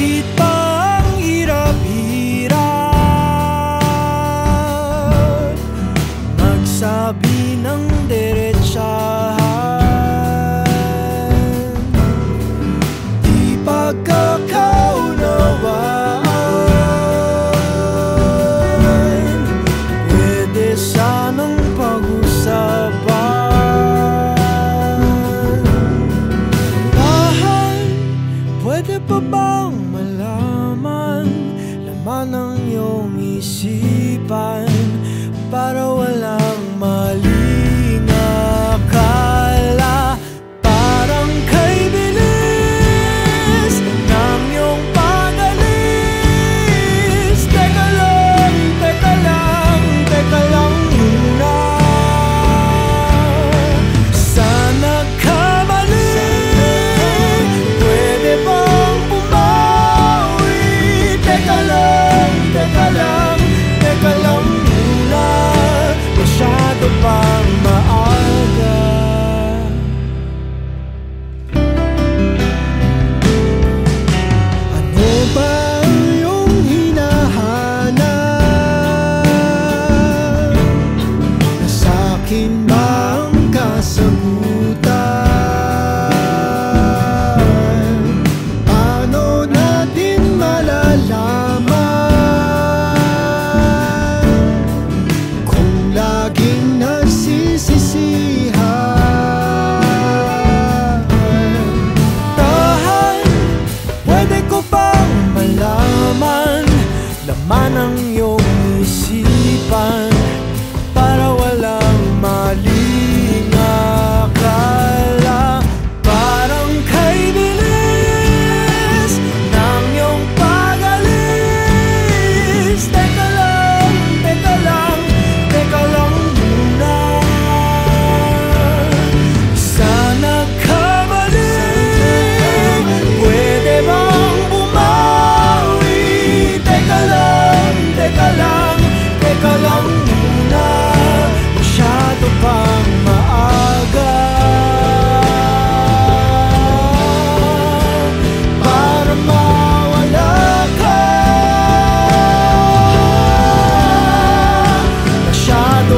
hit Pwede pa bang malaman Laman ng iyong isipan Para walang manang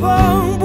bon